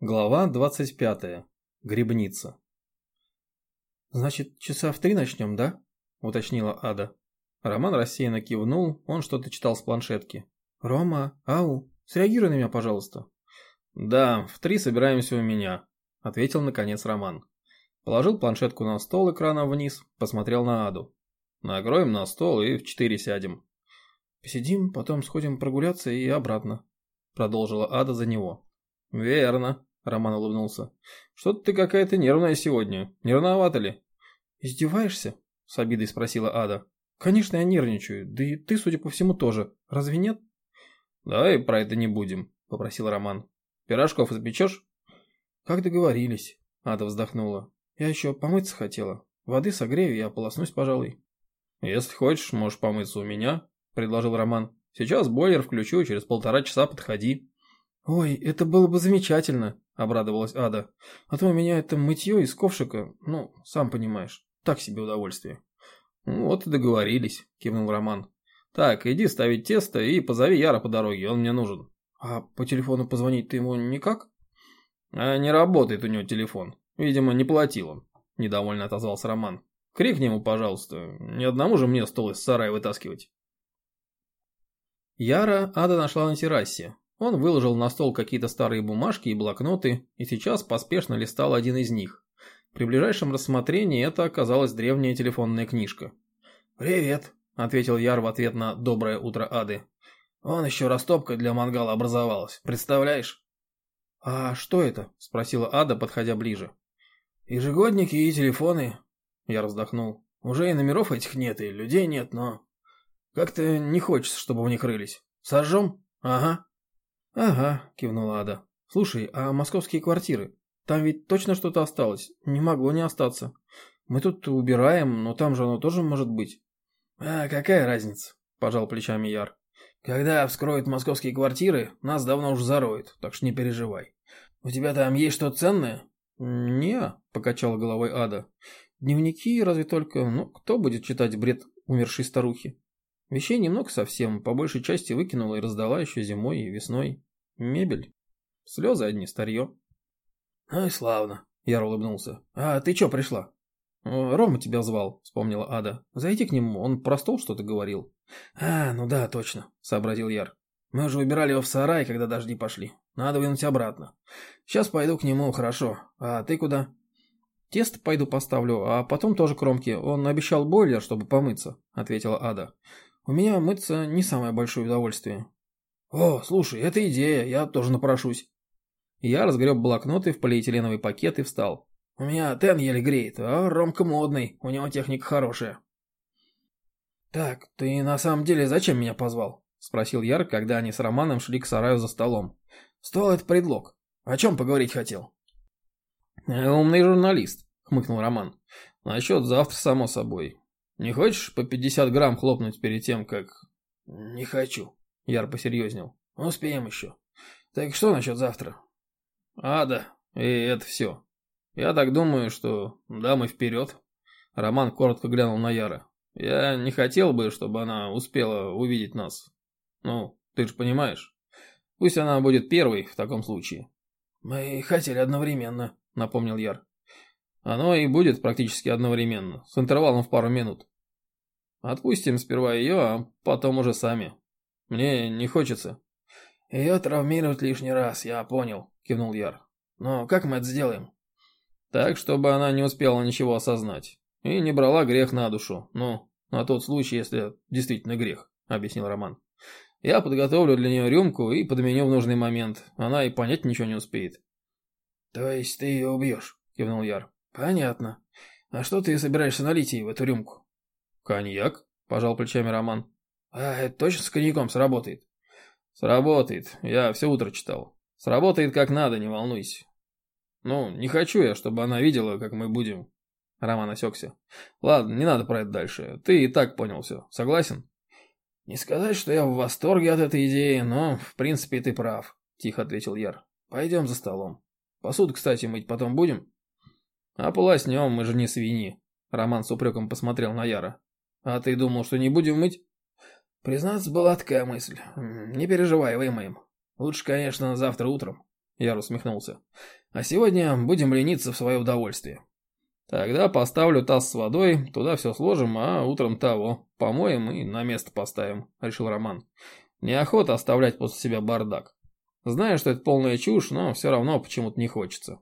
Глава 25. Грибница. «Значит, часа в три начнем, да?» – уточнила Ада. Роман рассеянно кивнул, он что-то читал с планшетки. «Рома, ау, среагируй на меня, пожалуйста». «Да, в три собираемся у меня», – ответил наконец Роман. Положил планшетку на стол экраном вниз, посмотрел на Аду. «Накроем на стол и в четыре сядем». «Посидим, потом сходим прогуляться и обратно», – продолжила Ада за него. «Верно», Роман улыбнулся. «Что-то ты какая-то нервная сегодня. Нервновато ли?» «Издеваешься?» – с обидой спросила Ада. «Конечно, я нервничаю. Да и ты, судя по всему, тоже. Разве нет?» «Давай про это не будем», – попросил Роман. «Пирожков испечешь?» «Как договорились», – Ада вздохнула. «Я еще помыться хотела. Воды согрею и ополоснусь, пожалуй». «Если хочешь, можешь помыться у меня», – предложил Роман. «Сейчас бойлер включу, через полтора часа подходи». «Ой, это было бы замечательно», обрадовалась Ада. А то у меня это мытье из ковшика, ну, сам понимаешь, так себе удовольствие. Вот и договорились, кивнул Роман. Так, иди ставить тесто и позови Яра по дороге, он мне нужен. А по телефону позвонить ты ему никак? А не работает у него телефон. Видимо, не платил он, недовольно отозвался Роман. Крикни ему, пожалуйста, ни одному же мне стол из сарая вытаскивать. Яра Ада нашла на террасе. Он выложил на стол какие-то старые бумажки и блокноты, и сейчас поспешно листал один из них. При ближайшем рассмотрении это оказалась древняя телефонная книжка. «Привет», — ответил Яр в ответ на «Доброе утро, Ады». «Вон еще растопка для мангала образовалась, представляешь?» «А что это?» — спросила Ада, подходя ближе. «Ежегодники и телефоны», — я вздохнул. «Уже и номеров этих нет, и людей нет, но... Как-то не хочется, чтобы в них рылись. Сожжем? Ага». «Ага», – кивнула Ада. «Слушай, а московские квартиры? Там ведь точно что-то осталось? Не могло не остаться. Мы тут убираем, но там же оно тоже может быть». «А какая разница?» – пожал плечами Яр. «Когда вскроют московские квартиры, нас давно уже зароют, так что не переживай. У тебя там есть что-то ценное?» «Не», – покачала головой Ада. «Дневники разве только, ну, кто будет читать бред умершей старухи? Вещей немного совсем, по большей части выкинула и раздала еще зимой и весной. Мебель. Слезы одни, старье. Ну и славно, Яр улыбнулся. А ты че пришла? Рома тебя звал, вспомнила Ада. Зайди к нему, он про стол что-то говорил. А, ну да, точно, сообразил Яр. Мы уже убирали его в сарай, когда дожди пошли. Надо вынуть обратно. Сейчас пойду к нему, хорошо. А ты куда? Тесто пойду поставлю, а потом тоже кромки. Он обещал бойлер, чтобы помыться, ответила Ада. У меня мыться не самое большое удовольствие. «О, слушай, это идея, я тоже напрошусь». Я разгреб блокноты в полиэтиленовый пакет и встал. «У меня Тен еле греет, а Ромка модный, у него техника хорошая». «Так, ты на самом деле зачем меня позвал?» – спросил Яр, когда они с Романом шли к сараю за столом. «Стол – это предлог. О чем поговорить хотел?» «Умный журналист», – хмыкнул Роман. «Насчет завтра, само собой. Не хочешь по 50 грамм хлопнуть перед тем, как...» «Не хочу», Яр посерьезнел. «Успеем еще. Так что насчет завтра?» «А, да, и это все. Я так думаю, что дамы вперед». Роман коротко глянул на Яра. «Я не хотел бы, чтобы она успела увидеть нас. Ну, ты же понимаешь. Пусть она будет первой в таком случае». «Мы хотели одновременно», — напомнил Яр. «Оно и будет практически одновременно, с интервалом в пару минут. Отпустим сперва ее, а потом уже сами. Мне не хочется. Ее травмировать лишний раз, я понял, кивнул Яр. Но как мы это сделаем? Так, чтобы она не успела ничего осознать. И не брала грех на душу. Ну, на тот случай, если действительно грех, объяснил Роман. Я подготовлю для нее рюмку и подменю в нужный момент. Она и понять ничего не успеет. То есть ты ее убьешь, кивнул Яр. Понятно. А что ты собираешься налить ей в эту рюмку? Коньяк, пожал плечами Роман. А это точно с коньяком сработает? Сработает. Я все утро читал. Сработает как надо, не волнуйся. Ну, не хочу я, чтобы она видела, как мы будем. Роман осекся. Ладно, не надо про это дальше. Ты и так понял все. Согласен? Не сказать, что я в восторге от этой идеи, но, в принципе, ты прав, тихо ответил Яр. Пойдем за столом. Посуду, кстати, мыть потом будем? А полоснем, мы же не свиньи. Роман с упреком посмотрел на Яра. А ты думал, что не будем мыть? Признаться, была такая мысль. Не переживай, вымоем. Лучше, конечно, завтра утром. Я усмехнулся. А сегодня будем лениться в свое удовольствие. Тогда поставлю таз с водой, туда все сложим, а утром того помоем и на место поставим, решил Роман. Неохота оставлять после себя бардак. Знаю, что это полная чушь, но все равно почему-то не хочется.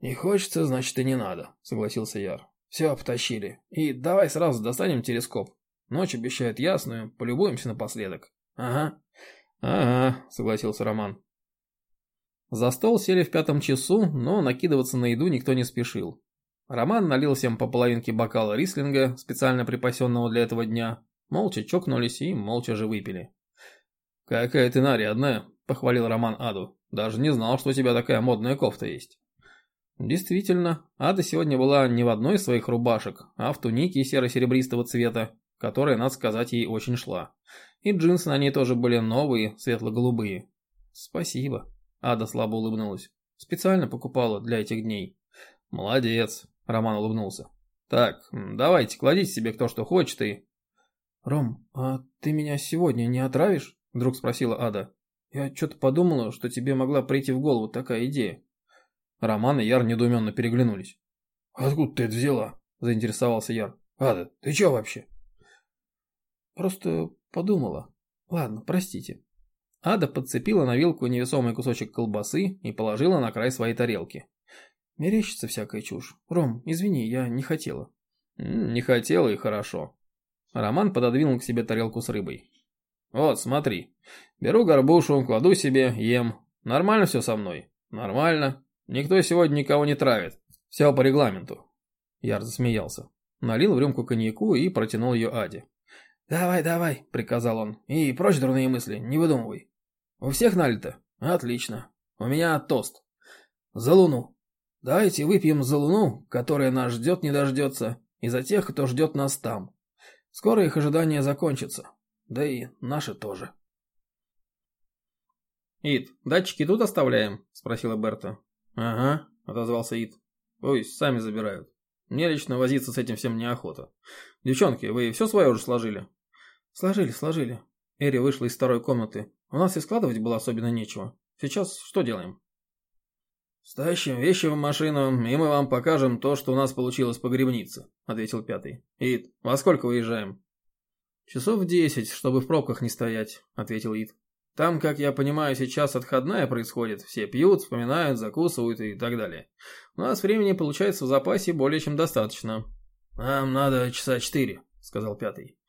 Не хочется, значит и не надо, согласился Яр. Все, потащили. И давай сразу достанем телескоп. Ночь обещает ясную, полюбуемся напоследок. Ага. Ага, согласился Роман. За стол сели в пятом часу, но накидываться на еду никто не спешил. Роман налил всем по половинке бокала рислинга, специально припасенного для этого дня. Молча чокнулись и молча же выпили. «Какая ты нарядная», — похвалил Роман Аду. «Даже не знал, что у тебя такая модная кофта есть». Действительно, Ада сегодня была не в одной из своих рубашек, а в тунике серо-серебристого цвета, которая, надо сказать, ей очень шла. И джинсы на ней тоже были новые, светло-голубые. «Спасибо», — Ада слабо улыбнулась. «Специально покупала для этих дней». «Молодец», Роман улыбнулся. «Так, давайте, кладите себе кто что хочет и...» «Ром, а ты меня сегодня не отравишь?» Вдруг спросила Ада. «Я что-то подумала, что тебе могла прийти в голову такая идея». Роман и Яр недоуменно переглянулись. «Откуда ты это взяла?» Заинтересовался Яр. «Ада, ты чё вообще?» «Просто подумала. Ладно, простите». Ада подцепила на вилку невесомый кусочек колбасы и положила на край своей тарелки. Мерещится всякая чушь. Ром, извини, я не хотела. Не хотела и хорошо. Роман пододвинул к себе тарелку с рыбой. Вот, смотри. Беру горбушу, кладу себе, ем. Нормально все со мной? Нормально. Никто сегодня никого не травит. Все по регламенту. Яр засмеялся. Налил в рюмку коньяку и протянул ее Аде. «Давай, давай», — приказал он. «И прочь дурные мысли, не выдумывай». «У всех налито?» «Отлично. У меня тост. За луну». Давайте выпьем за луну, которая нас ждет не дождется, и за тех, кто ждет нас там. Скоро их ожидание закончится. Да и наши тоже. «Ид, датчики тут оставляем?» – спросила Берта. «Ага», – отозвался Ид. «Пусть сами забирают. Мне лично возиться с этим всем неохота. Девчонки, вы все свое уже сложили?» «Сложили, сложили». Эри вышла из второй комнаты. У нас и складывать было особенно нечего. Сейчас что делаем? «Стащим вещи в машину, и мы вам покажем то, что у нас получилось по гребнице», — ответил пятый. «Ид, во сколько выезжаем?» «Часов в десять, чтобы в пробках не стоять», — ответил Ид. «Там, как я понимаю, сейчас отходная происходит. Все пьют, вспоминают, закусывают и так далее. У нас времени получается в запасе более чем достаточно». «Нам надо часа четыре», — сказал пятый.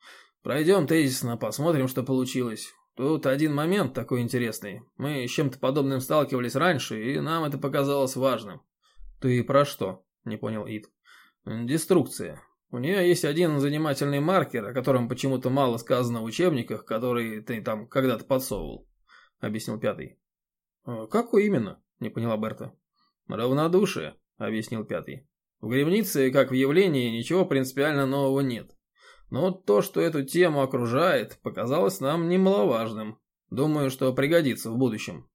«Пройдем тезисно, посмотрим, что получилось. Тут один момент такой интересный. Мы с чем-то подобным сталкивались раньше, и нам это показалось важным. Ты про что? Не понял Ид. Деструкция. У нее есть один занимательный маркер, о котором почему-то мало сказано в учебниках, который ты там когда-то подсовывал, объяснил пятый. «А какой именно? Не поняла Берта. Равнодушие, объяснил пятый. В гребнице, как в явлении, ничего принципиально нового нет. Но то, что эту тему окружает, показалось нам немаловажным. Думаю, что пригодится в будущем.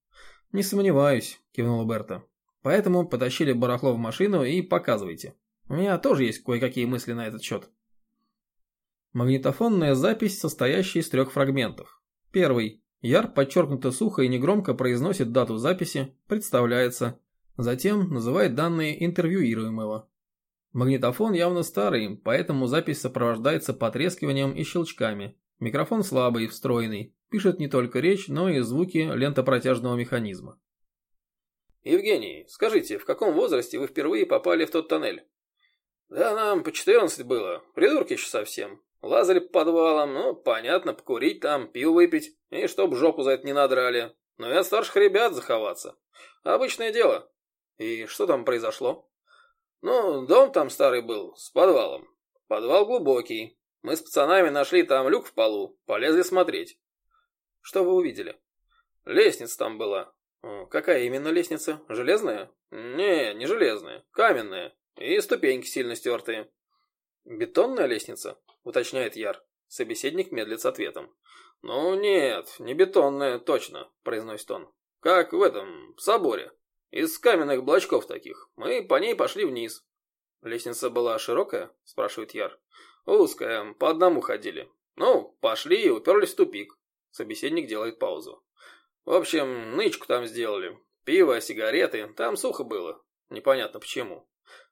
Не сомневаюсь, кивнула Берта. Поэтому потащили барахло в машину и показывайте. У меня тоже есть кое-какие мысли на этот счет. Магнитофонная запись, состоящая из трех фрагментов. Первый. Яр подчеркнуто сухо и негромко произносит дату записи, представляется. Затем называет данные интервьюируемого. Магнитофон явно старый, поэтому запись сопровождается потрескиванием и щелчками. Микрофон слабый, встроенный, пишет не только речь, но и звуки лентопротяжного механизма. «Евгений, скажите, в каком возрасте вы впервые попали в тот тоннель?» «Да нам по 14 было, придурки еще совсем. Лазали по подвалам, ну, понятно, покурить там, пиво выпить, и чтоб жопу за это не надрали. Ну и от старших ребят заховаться. Обычное дело. И что там произошло?» Ну, дом там старый был, с подвалом. Подвал глубокий. Мы с пацанами нашли там люк в полу, полезли смотреть. Что вы увидели? Лестница там была. Какая именно лестница? Железная? Не, не железная, каменная. И ступеньки сильно стертые. Бетонная лестница? Уточняет Яр. Собеседник медлит с ответом. «Ну нет, не бетонная, точно», — произносит он. «Как в этом, в соборе. Из каменных блочков таких. Мы по ней пошли вниз. Лестница была широкая? Спрашивает Яр. Узкая, по одному ходили. Ну, пошли и уперлись в тупик. Собеседник делает паузу. В общем, нычку там сделали. Пиво, сигареты, там сухо было. Непонятно почему.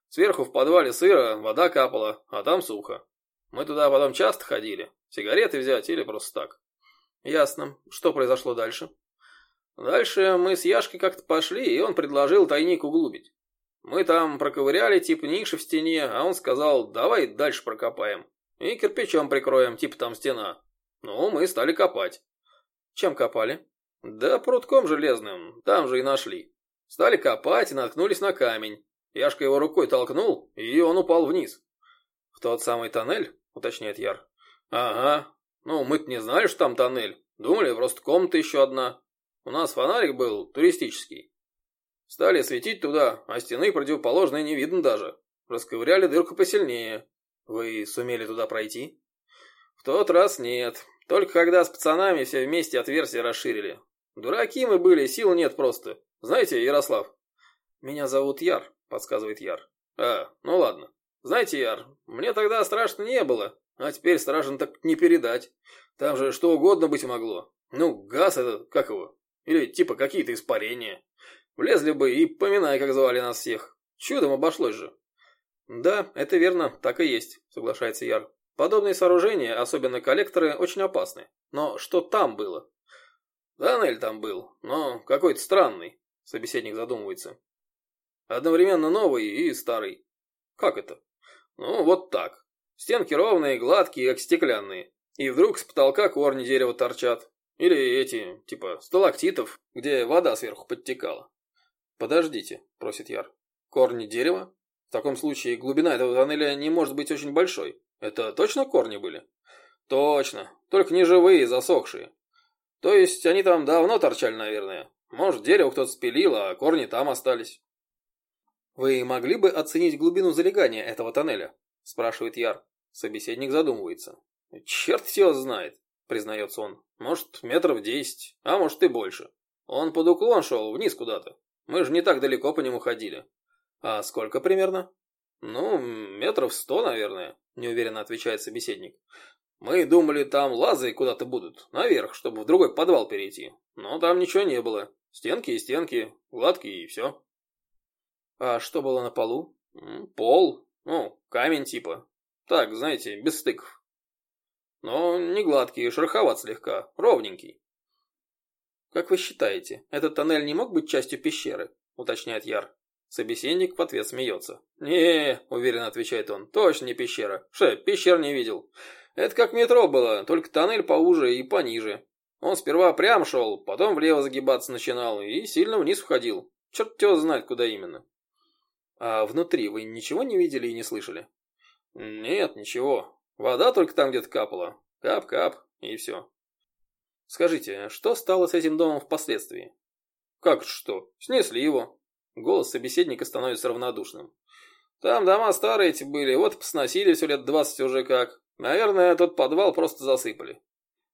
Сверху в подвале сыро, вода капала, а там сухо. Мы туда потом часто ходили. Сигареты взять или просто так. Ясно. Что произошло дальше? Дальше мы с Яшкой как-то пошли, и он предложил тайник углубить. Мы там проковыряли типа ниши в стене, а он сказал, давай дальше прокопаем. И кирпичом прикроем, типа там стена. Ну, мы стали копать. Чем копали? Да прутком железным, там же и нашли. Стали копать и наткнулись на камень. Яшка его рукой толкнул, и он упал вниз. В тот самый тоннель, уточняет Яр. Ага. Ну, мы-то не знали, что там тоннель. Думали, просто комната еще одна. У нас фонарик был туристический. Стали светить туда, а стены противоположной не видно даже. Расковыряли дырку посильнее. Вы сумели туда пройти? В тот раз нет. Только когда с пацанами все вместе отверстие расширили. Дураки мы были, сил нет просто. Знаете, Ярослав? Меня зовут Яр, подсказывает Яр. А, ну ладно. Знаете, Яр, мне тогда страшно не было, а теперь страшно так не передать. Там же что угодно быть могло. Ну, газ этот, как его? Или типа какие-то испарения. Влезли бы и поминай, как звали нас всех. Чудом обошлось же. Да, это верно, так и есть, соглашается Яр. Подобные сооружения, особенно коллекторы, очень опасны. Но что там было? Тоннель там был, но какой-то странный, собеседник задумывается. Одновременно новый и старый. Как это? Ну, вот так. Стенки ровные, гладкие, как стеклянные. И вдруг с потолка корни дерева торчат. Или эти, типа, сталактитов, где вода сверху подтекала. «Подождите», – просит Яр. «Корни дерева? В таком случае глубина этого тоннеля не может быть очень большой. Это точно корни были?» «Точно. Только не живые, засохшие. То есть они там давно торчали, наверное. Может, дерево кто-то спилил, а корни там остались». «Вы могли бы оценить глубину залегания этого тоннеля?» – спрашивает Яр. Собеседник задумывается. «Черт все знает», – признается он. «Может, метров десять, а может и больше. Он под уклон шел, вниз куда-то. Мы же не так далеко по нему ходили. А сколько примерно? Ну, метров сто, наверное, неуверенно отвечает собеседник. Мы думали, там лазы куда-то будут, наверх, чтобы в другой подвал перейти. Но там ничего не было. Стенки и стенки, гладкие и все. А что было на полу? Пол. Ну, камень типа. Так, знаете, без стыков. Но не гладкий, шероховат слегка, ровненький. «Как вы считаете, этот тоннель не мог быть частью пещеры?» – уточняет Яр. Собеседник в ответ смеется. «Не, – уверенно отвечает он, – точно не пещера. Ше, пещер не видел. Это как метро было, только тоннель поуже и пониже. Он сперва прям шел, потом влево загибаться начинал и сильно вниз входил. Черт его знает, куда именно». «А внутри вы ничего не видели и не слышали?» «Нет, ничего. Вода только там где-то капала. Кап-кап, и все». Скажите, что стало с этим домом впоследствии? Как что? Снесли его. Голос собеседника становится равнодушным. Там дома старые эти были, вот посносили все лет двадцать уже как. Наверное, тот подвал просто засыпали.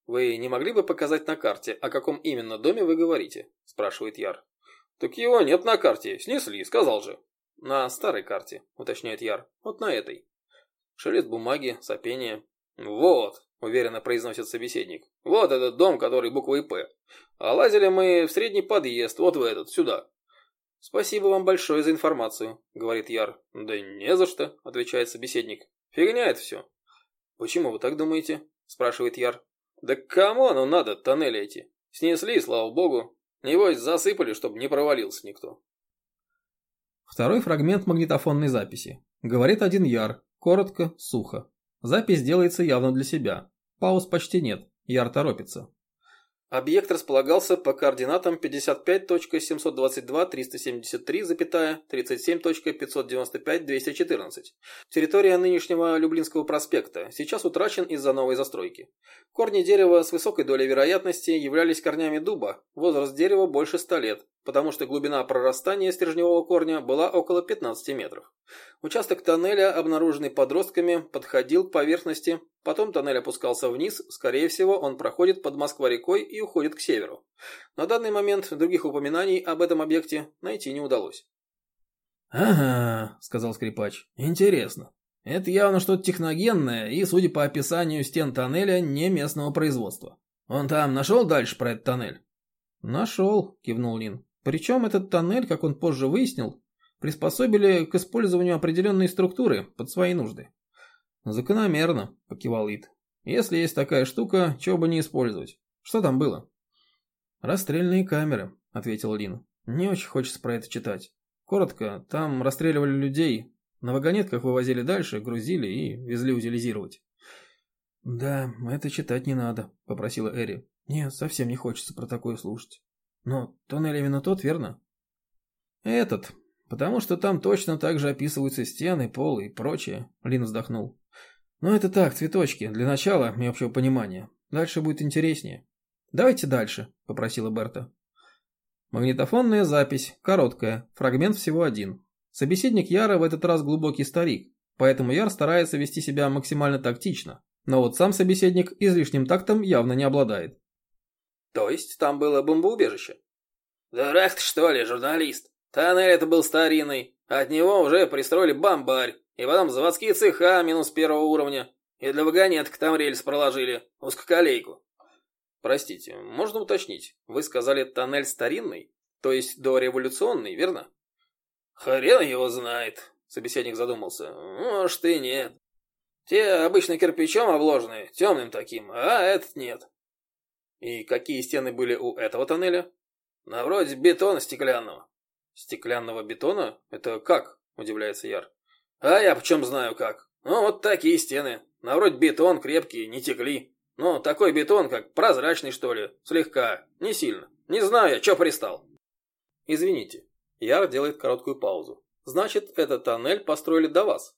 Вы не могли бы показать на карте, о каком именно доме вы говорите? Спрашивает Яр. Так его нет на карте, снесли, сказал же. На старой карте, уточняет Яр. Вот на этой. Шелест бумаги, сопение. Вот, уверенно произносит собеседник. Вот этот дом, который буквой «П». А лазили мы в средний подъезд, вот в этот, сюда. Спасибо вам большое за информацию, говорит Яр. Да не за что, отвечает собеседник. Фигня это все. Почему вы так думаете? спрашивает Яр. Да кому оно надо, тоннели эти? Снесли, слава богу. Небось, засыпали, чтобы не провалился никто. Второй фрагмент магнитофонной записи. Говорит один Яр, коротко, сухо. Запись делается явно для себя. Пауз почти нет, Яр торопится. Объект располагался по координатам 55.722-373,37.595-214. Территория нынешнего Люблинского проспекта сейчас утрачен из-за новой застройки. Корни дерева с высокой долей вероятности являлись корнями дуба, возраст дерева больше 100 лет, потому что глубина прорастания стержневого корня была около 15 метров. Участок тоннеля, обнаруженный подростками, подходил к поверхности, потом тоннель опускался вниз, скорее всего он проходит под Москва-рекой и уходит к северу. На данный момент других упоминаний об этом объекте найти не удалось. «Ага», — сказал скрипач, — «интересно. Это явно что-то техногенное и, судя по описанию стен тоннеля, не местного производства. Он там нашел дальше про этот тоннель?» «Нашел», — кивнул Лин. Причем этот тоннель, как он позже выяснил, приспособили к использованию определенной структуры под свои нужды. Закономерно, покивал Ид. Если есть такая штука, чего бы не использовать. Что там было? Расстрельные камеры, ответил Лин. Не очень хочется про это читать. Коротко, там расстреливали людей, на вагонетках вывозили дальше, грузили и везли утилизировать. «Да, это читать не надо», — попросила Эри. «Нет, совсем не хочется про такое слушать». «Но тоннель именно тот, верно?» «Этот, потому что там точно так же описываются стены, пол и прочее», — Лин вздохнул. «Но это так, цветочки, для начала и общего понимания. Дальше будет интереснее». «Давайте дальше», — попросила Берта. Магнитофонная запись, короткая, фрагмент всего один. Собеседник Яра в этот раз глубокий старик, поэтому Яр старается вести себя максимально тактично, но вот сам собеседник излишним тактом явно не обладает. То есть там было бомбоубежище? Дурак что ли, журналист? Тоннель это был старинный, от него уже пристроили бомбарь, и потом заводские цеха минус первого уровня, и для вагонеток там рельс проложили, узкоколейку. Простите, можно уточнить? Вы сказали тоннель старинный? То есть дореволюционный, верно? Хрен его знает, собеседник задумался. Может и нет. Те обычно кирпичом обложены, темным таким, а этот нет. И какие стены были у этого тоннеля? На вроде бетона стеклянного. Стеклянного бетона? Это как? Удивляется Яр. А я почем знаю как. Ну вот такие стены. На вроде бетон крепкие, не текли. Ну, такой бетон, как прозрачный, что ли, слегка, не сильно. Не знаю я, чё пристал. Извините. Яр делает короткую паузу. Значит, этот тоннель построили до вас?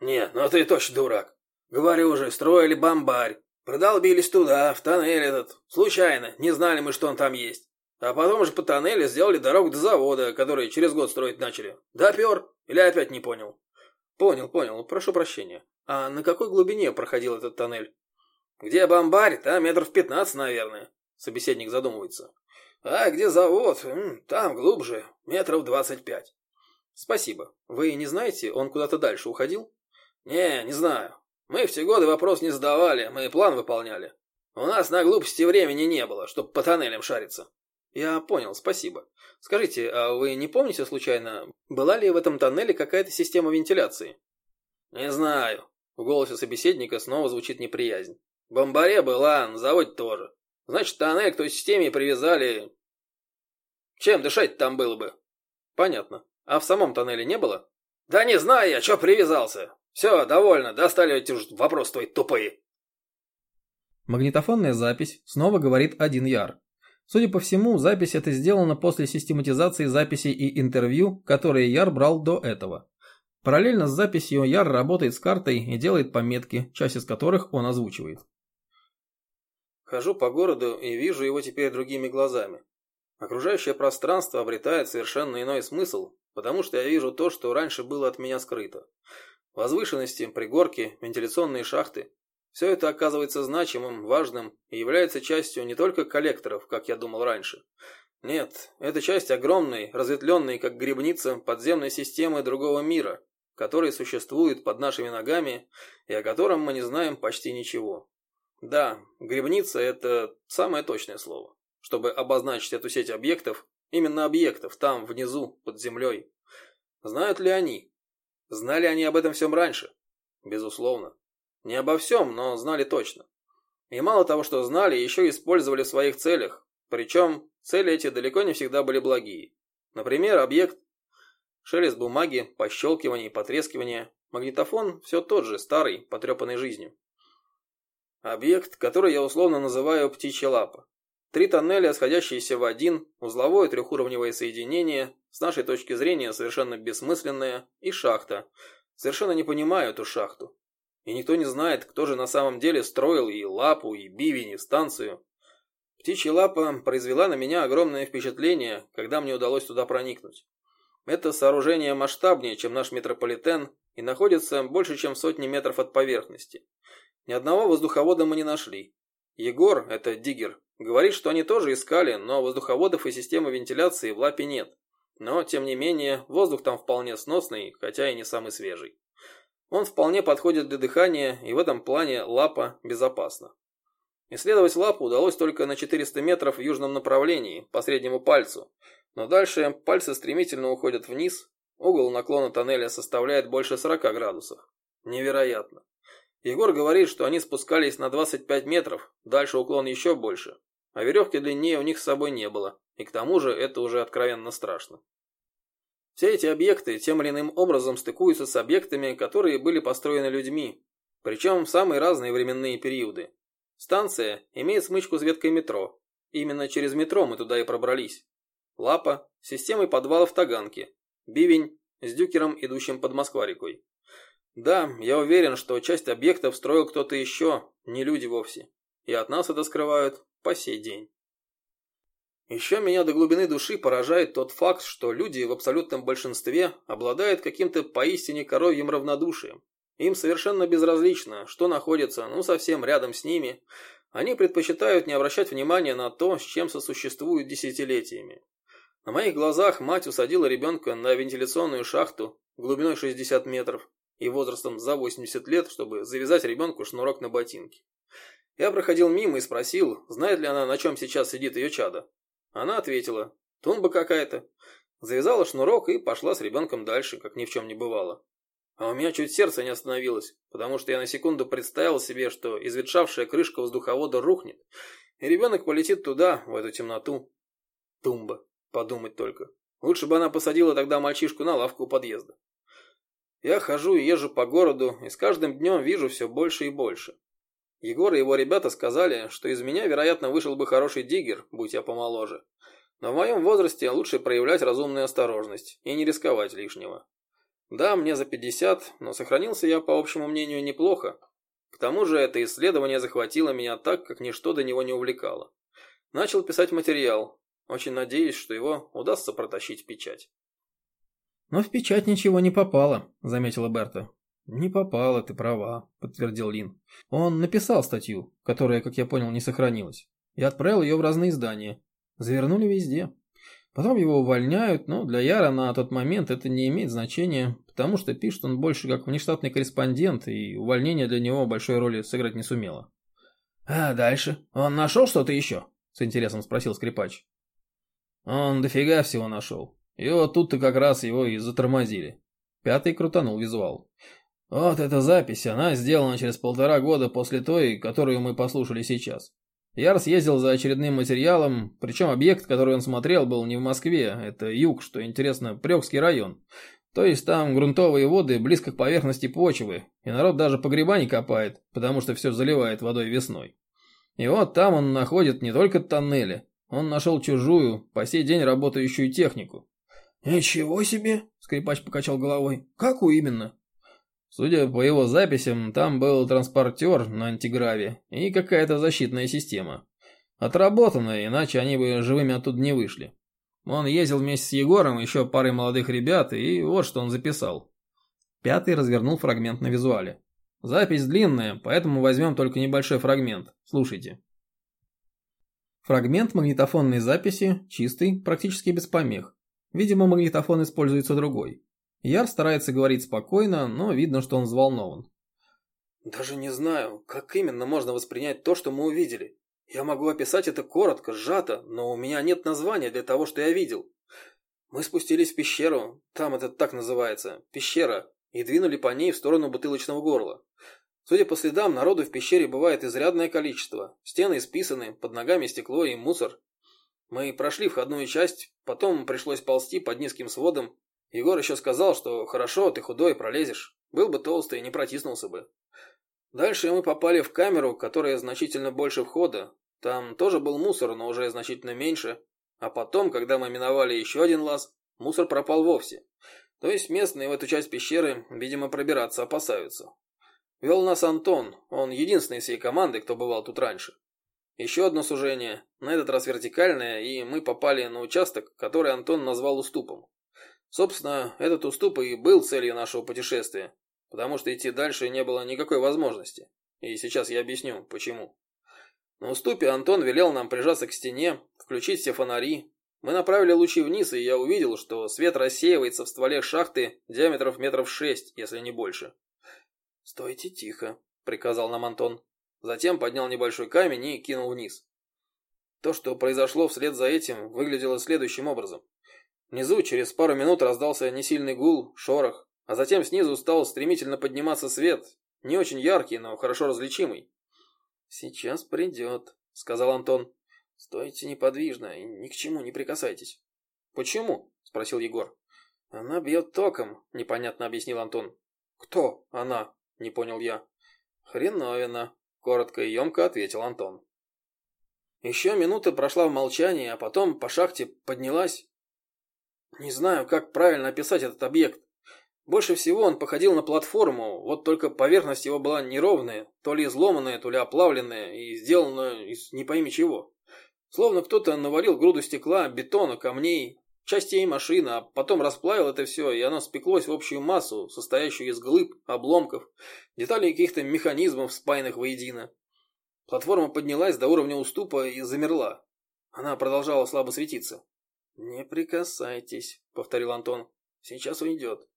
Нет, ну ты точно дурак. Говорю же, строили бомбарь. Продолбились туда, в тоннель этот. Случайно, не знали мы, что он там есть. А потом уже по тоннелю сделали дорогу до завода, который через год строить начали. Допер? Или опять не понял? Понял, понял, прошу прощения. А на какой глубине проходил этот тоннель? Где бомбарь, там метров пятнадцать, наверное. Собеседник задумывается. А где завод? Там глубже, метров двадцать пять. Спасибо. Вы не знаете, он куда-то дальше уходил? Не, не знаю. Мы в те годы вопрос не задавали, мы план выполняли. У нас на глупости времени не было, чтобы по тоннелям шариться. Я понял, спасибо. Скажите, а вы не помните случайно, была ли в этом тоннеле какая-то система вентиляции? Не знаю. В голосе собеседника снова звучит неприязнь. Бомбаре была, на заводе тоже. Значит, тоннель к той системе привязали... Чем дышать там было бы? Понятно. А в самом тоннеле не было? Да не знаю я, что привязался. Все, довольно, достали эти вопросы твои тупые. Магнитофонная запись снова говорит один Яр. Судя по всему, запись эта сделана после систематизации записей и интервью, которые Яр брал до этого. Параллельно с записью Яр работает с картой и делает пометки, часть из которых он озвучивает. Хожу по городу и вижу его теперь другими глазами. Окружающее пространство обретает совершенно иной смысл, потому что я вижу то, что раньше было от меня скрыто. Возвышенности, пригорки, вентиляционные шахты – все это оказывается значимым, важным и является частью не только коллекторов, как я думал раньше. Нет, это часть огромной, разветвленной, как грибница, подземной системы другого мира, который существует под нашими ногами и о котором мы не знаем почти ничего. Да, грибница – это самое точное слово, чтобы обозначить эту сеть объектов, именно объектов, там, внизу, под землей. Знают ли они? Знали они об этом всем раньше? Безусловно. Не обо всем, но знали точно. И мало того, что знали, еще использовали в своих целях. Причем цели эти далеко не всегда были благие. Например, объект, шелест бумаги, пощелкивание, потрескивание, магнитофон все тот же, старый, потрепанный жизнью. Объект, который я условно называю «птичья лапа». Три тоннеля, сходящиеся в один, узловое трехуровневое соединение, с нашей точки зрения совершенно бессмысленное, и шахта. Совершенно не понимаю эту шахту. И никто не знает, кто же на самом деле строил и лапу, и бивень, и станцию. Птичья лапа произвела на меня огромное впечатление, когда мне удалось туда проникнуть. Это сооружение масштабнее, чем наш метрополитен, и находится больше, чем в сотни метров от поверхности. Ни одного воздуховода мы не нашли. Егор, это диггер, говорит, что они тоже искали, но воздуховодов и системы вентиляции в лапе нет. Но, тем не менее, воздух там вполне сносный, хотя и не самый свежий. Он вполне подходит для дыхания, и в этом плане лапа безопасна. Исследовать лапу удалось только на 400 метров в южном направлении, по среднему пальцу. Но дальше пальцы стремительно уходят вниз, угол наклона тоннеля составляет больше 40 градусов. Невероятно. Егор говорит, что они спускались на 25 метров, дальше уклон еще больше, а веревки длиннее у них с собой не было, и к тому же это уже откровенно страшно. Все эти объекты тем или иным образом стыкуются с объектами, которые были построены людьми, причем в самые разные временные периоды. Станция имеет смычку с веткой метро. Именно через метро мы туда и пробрались. Лапа системой подвалов Таганки. Бивень с дюкером, идущим под Москва-рекой. Да, я уверен, что часть объектов строил кто-то еще, не люди вовсе. И от нас это скрывают по сей день. Еще меня до глубины души поражает тот факт, что люди в абсолютном большинстве обладают каким-то поистине коровьим равнодушием. Им совершенно безразлично, что находится, ну, совсем рядом с ними. Они предпочитают не обращать внимания на то, с чем сосуществуют десятилетиями. На моих глазах мать усадила ребенка на вентиляционную шахту глубиной 60 метров и возрастом за 80 лет, чтобы завязать ребенку шнурок на ботинке. Я проходил мимо и спросил, знает ли она, на чем сейчас сидит ее чадо. Она ответила, тумба какая-то. Завязала шнурок и пошла с ребенком дальше, как ни в чем не бывало. А у меня чуть сердце не остановилось, потому что я на секунду представил себе, что изветшавшая крышка воздуховода рухнет, и ребенок полетит туда, в эту темноту. Тумба, подумать только. Лучше бы она посадила тогда мальчишку на лавку у подъезда. Я хожу и езжу по городу, и с каждым днем вижу все больше и больше. Егор и его ребята сказали, что из меня, вероятно, вышел бы хороший диггер, будь я помоложе. Но в моем возрасте лучше проявлять разумную осторожность и не рисковать лишнего. Да, мне за 50, но сохранился я, по общему мнению, неплохо. К тому же это исследование захватило меня так, как ничто до него не увлекало. Начал писать материал, очень надеюсь, что его удастся протащить в печать. «Но в печать ничего не попало», — заметила Берта. «Не попало, ты права», — подтвердил Лин. «Он написал статью, которая, как я понял, не сохранилась, и отправил ее в разные издания. Завернули везде. Потом его увольняют, но для Яра на тот момент это не имеет значения, потому что пишет он больше как внештатный корреспондент, и увольнение для него большой роли сыграть не сумело». «А дальше? Он нашел что-то еще?» — с интересом спросил скрипач. «Он дофига всего нашел. И вот тут-то как раз его и затормозили». Пятый крутанул визуал. Вот эта запись, она сделана через полтора года после той, которую мы послушали сейчас. Яр съездил за очередным материалом, причем объект, который он смотрел, был не в Москве, это юг, что интересно, Прёкский район. То есть там грунтовые воды близко к поверхности почвы, и народ даже погреба не копает, потому что все заливает водой весной. И вот там он находит не только тоннели, он нашел чужую, по сей день работающую технику. «Ничего себе!» – скрипач покачал головой. «Какую именно?» Судя по его записям, там был транспортер на антиграве и какая-то защитная система. Отработанная, иначе они бы живыми оттуда не вышли. Он ездил вместе с Егором, еще парой молодых ребят, и вот что он записал. Пятый развернул фрагмент на визуале. Запись длинная, поэтому возьмем только небольшой фрагмент. Слушайте. Фрагмент магнитофонной записи, чистый, практически без помех. Видимо, магнитофон используется другой. Яр старается говорить спокойно, но видно, что он взволнован. «Даже не знаю, как именно можно воспринять то, что мы увидели. Я могу описать это коротко, сжато, но у меня нет названия для того, что я видел. Мы спустились в пещеру, там это так называется, пещера, и двинули по ней в сторону бутылочного горла. Судя по следам, народу в пещере бывает изрядное количество. Стены исписаны, под ногами стекло и мусор. Мы прошли входную часть, потом пришлось ползти под низким сводом, Егор еще сказал, что хорошо, ты худой, пролезешь. Был бы толстый, не протиснулся бы. Дальше мы попали в камеру, которая значительно больше входа. Там тоже был мусор, но уже значительно меньше. А потом, когда мы миновали еще один лаз, мусор пропал вовсе. То есть местные в эту часть пещеры, видимо, пробираться опасаются. Вел нас Антон, он единственный из всей команды, кто бывал тут раньше. Еще одно сужение, на этот раз вертикальное, и мы попали на участок, который Антон назвал уступом. Собственно, этот уступ и был целью нашего путешествия, потому что идти дальше не было никакой возможности. И сейчас я объясню, почему. На уступе Антон велел нам прижаться к стене, включить все фонари. Мы направили лучи вниз, и я увидел, что свет рассеивается в стволе шахты диаметров метров шесть, если не больше. «Стойте тихо», — приказал нам Антон. Затем поднял небольшой камень и кинул вниз. То, что произошло вслед за этим, выглядело следующим образом. Внизу через пару минут раздался несильный гул, шорох, а затем снизу стал стремительно подниматься свет, не очень яркий, но хорошо различимый. «Сейчас придет», — сказал Антон. «Стойте неподвижно и ни к чему не прикасайтесь». «Почему?» — спросил Егор. «Она бьет током», — непонятно объяснил Антон. «Кто она?» — не понял я. «Хреновина», — коротко и емко ответил Антон. Еще минута прошла в молчании, а потом по шахте поднялась. Не знаю, как правильно описать этот объект. Больше всего он походил на платформу, вот только поверхность его была неровная, то ли изломанная, то ли оплавленная и сделана из не пойми чего. Словно кто-то навалил груду стекла, бетона, камней, частей машины, а потом расплавил это все, и оно спеклось в общую массу, состоящую из глыб, обломков, деталей каких-то механизмов, спаянных воедино. Платформа поднялась до уровня уступа и замерла. Она продолжала слабо светиться. «Не прикасайтесь», — повторил Антон. «Сейчас уйдет».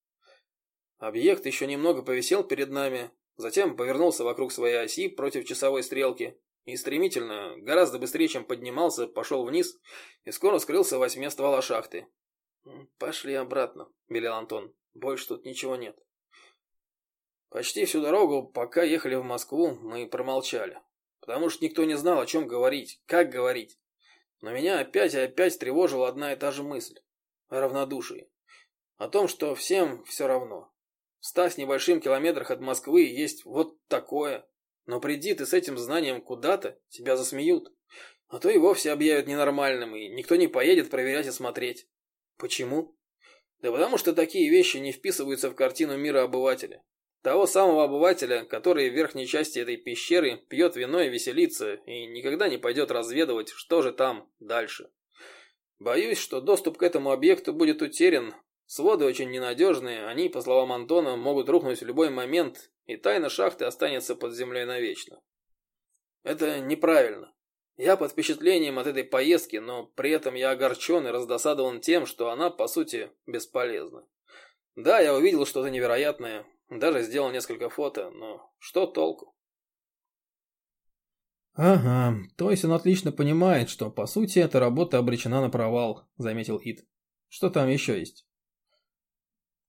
Объект еще немного повисел перед нами, затем повернулся вокруг своей оси против часовой стрелки и стремительно, гораздо быстрее, чем поднимался, пошел вниз и скоро скрылся в восьме ствола шахты. «Пошли обратно», — велел Антон. «Больше тут ничего нет». Почти всю дорогу, пока ехали в Москву, мы промолчали, потому что никто не знал, о чем говорить, как говорить. Но меня опять и опять тревожила одна и та же мысль — о равнодушии. О том, что всем все равно. В ста с небольшим километрах от Москвы есть вот такое. Но приди ты с этим знанием куда-то, тебя засмеют. А то и вовсе объявят ненормальным, и никто не поедет проверять и смотреть. Почему? Да потому что такие вещи не вписываются в картину мира обывателя. Того самого обывателя, который в верхней части этой пещеры пьет вино и веселится, и никогда не пойдет разведывать, что же там дальше. Боюсь, что доступ к этому объекту будет утерян. Своды очень ненадежные, они, по словам Антона, могут рухнуть в любой момент, и тайна шахты останется под землей навечно. Это неправильно. Я под впечатлением от этой поездки, но при этом я огорчен и раздосадован тем, что она, по сути, бесполезна. Да, я увидел что-то невероятное, даже сделал несколько фото, но что толку? «Ага, то есть он отлично понимает, что, по сути, эта работа обречена на провал», — заметил Ит. «Что там еще есть?»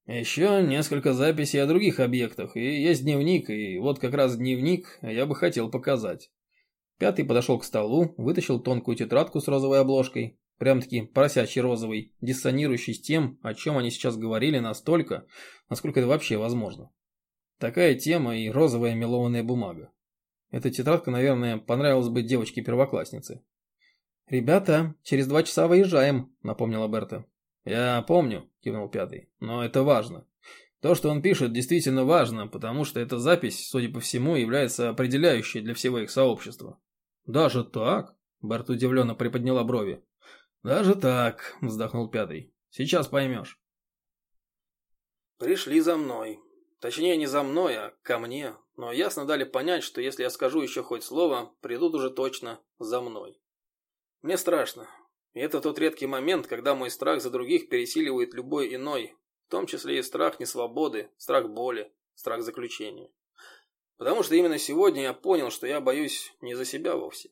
«Еще несколько записей о других объектах, и есть дневник, и вот как раз дневник я бы хотел показать». Пятый подошел к столу, вытащил тонкую тетрадку с розовой обложкой, прям-таки поросячий розовый, диссонирующий с тем, о чем они сейчас говорили настолько, насколько это вообще возможно. Такая тема и розовая мелованная бумага. Эта тетрадка, наверное, понравилась бы девочке-первокласснице. «Ребята, через два часа выезжаем», — напомнила Берта. «Я помню», — кивнул пятый, — «но это важно. То, что он пишет, действительно важно, потому что эта запись, судя по всему, является определяющей для всего их сообщества». «Даже так?» — Берт удивленно приподняла брови. «Даже так», — вздохнул пятый. «Сейчас поймешь». «Пришли за мной. Точнее, не за мной, а ко мне. Но ясно дали понять, что если я скажу еще хоть слово, придут уже точно за мной. Мне страшно. И это тот редкий момент, когда мой страх за других пересиливает любой иной, в том числе и страх несвободы, страх боли, страх заключения. Потому что именно сегодня я понял, что я боюсь не за себя вовсе.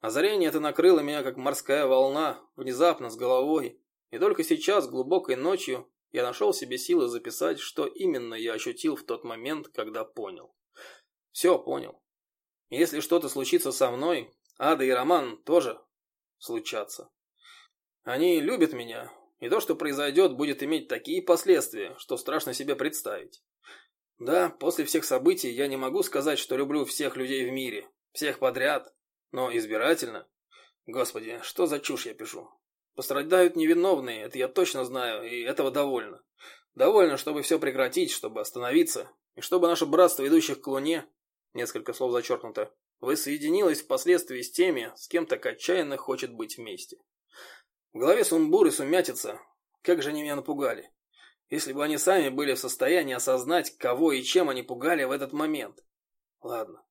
Озарение это накрыло меня, как морская волна, внезапно, с головой. И только сейчас, глубокой ночью, я нашел себе силы записать, что именно я ощутил в тот момент, когда понял. Все понял. Если что-то случится со мной, Ада и Роман тоже случатся. Они любят меня, и то, что произойдет, будет иметь такие последствия, что страшно себе представить. Да, после всех событий я не могу сказать, что люблю всех людей в мире, всех подряд, но избирательно? Господи, что за чушь я пишу? Пострадают невиновные, это я точно знаю, и этого довольно. Довольно, чтобы все прекратить, чтобы остановиться, и чтобы наше братство идущих к Луне, несколько слов зачеркнуто, воссоединилось впоследствии с теми, с кем так отчаянно хочет быть вместе. В голове сумбур и сумятица. Как же они меня напугали. Если бы они сами были в состоянии осознать, кого и чем они пугали в этот момент. Ладно,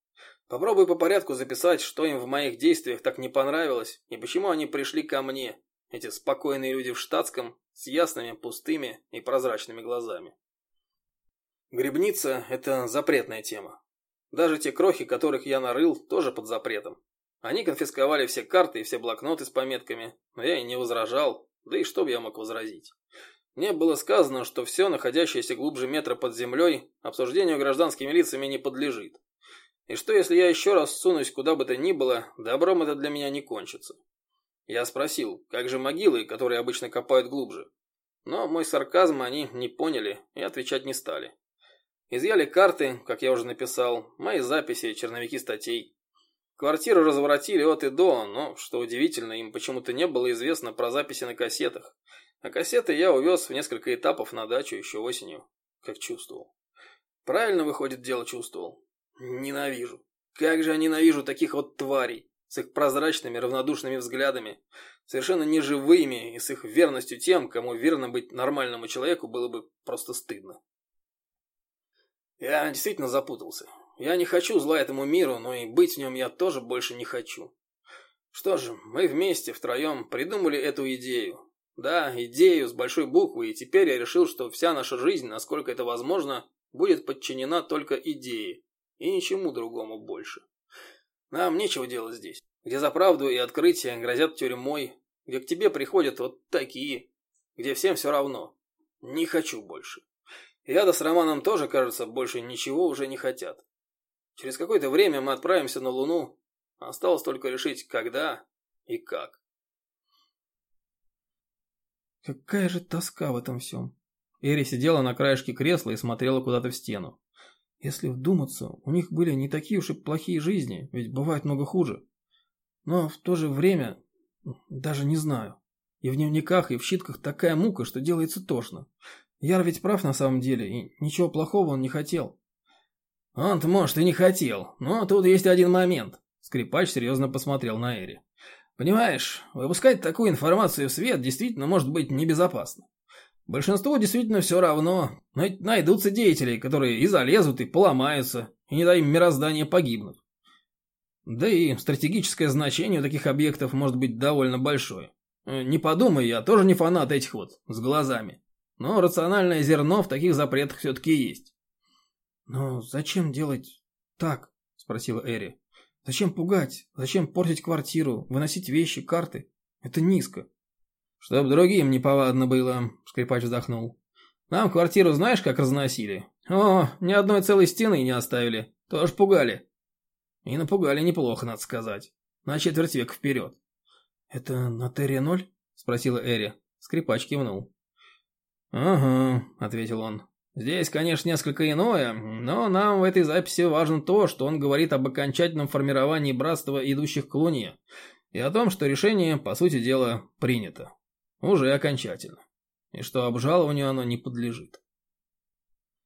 Попробуй по порядку записать, что им в моих действиях так не понравилось и почему они пришли ко мне, эти спокойные люди в штатском, с ясными, пустыми и прозрачными глазами. Грибница – это запретная тема. Даже те крохи, которых я нарыл, тоже под запретом. Они конфисковали все карты и все блокноты с пометками, но я и не возражал, Да и что бы я мог возразить? Мне было сказано, что все, находящееся глубже метра под землей, обсуждению гражданскими лицами не подлежит. И что, если я еще раз сунусь куда бы то ни было, добром это для меня не кончится. Я спросил, как же могилы, которые обычно копают глубже? Но мой сарказм они не поняли и отвечать не стали. Изъяли карты, как я уже написал, мои записи, черновики статей. Квартиру разворотили от и до, но, что удивительно, им почему-то не было известно про записи на кассетах. А кассеты я увез в несколько этапов на дачу еще осенью, как чувствовал. Правильно, выходит, дело чувствовал. Ненавижу. Как же я ненавижу таких вот тварей, с их прозрачными, равнодушными взглядами, совершенно неживыми и с их верностью тем, кому верно быть нормальному человеку было бы просто стыдно. Я действительно запутался. Я не хочу зла этому миру, но и быть в нем я тоже больше не хочу. Что же, мы вместе, втроем, придумали эту идею. Да, идею с большой буквы, и теперь я решил, что вся наша жизнь, насколько это возможно, будет подчинена только идее, и ничему другому больше. Нам нечего делать здесь, где за правду и открытие грозят тюрьмой, где к тебе приходят вот такие, где всем все равно. Не хочу больше. Я-то с Романом тоже, кажется, больше ничего уже не хотят. Через какое-то время мы отправимся на Луну. Осталось только решить, когда и как. Какая же тоска в этом всем. Эри сидела на краешке кресла и смотрела куда-то в стену. Если вдуматься, у них были не такие уж и плохие жизни, ведь бывает много хуже. Но в то же время, даже не знаю. И в дневниках, и в щитках такая мука, что делается тошно. Яр ведь прав на самом деле, и ничего плохого он не хотел. Он-то, может, и не хотел, но тут есть один момент. Скрипач серьезно посмотрел на Эри. Понимаешь, выпускать такую информацию в свет действительно может быть небезопасно. Большинству действительно все равно, но ведь найдутся деятели, которые и залезут, и поломаются, и не дай им мироздание погибнут. Да и стратегическое значение у таких объектов может быть довольно большое. Не подумай, я тоже не фанат этих вот, с глазами. Но рациональное зерно в таких запретах все-таки есть. «Но зачем делать так?» – спросила Эри. «Зачем пугать? Зачем портить квартиру, выносить вещи, карты? Это низко». «Чтоб другим неповадно было», – скрипач вздохнул. «Нам квартиру знаешь, как разносили? О, ни одной целой стены не оставили. Тоже пугали». И напугали неплохо, надо сказать. На четверть века вперед. «Это на Терре ноль?» – спросила Эри. Скрипач кивнул. «Ага», – ответил он. Здесь, конечно, несколько иное, но нам в этой записи важно то, что он говорит об окончательном формировании братства, идущих к Луне, и о том, что решение, по сути дела, принято. Уже окончательно. И что обжалованию оно не подлежит.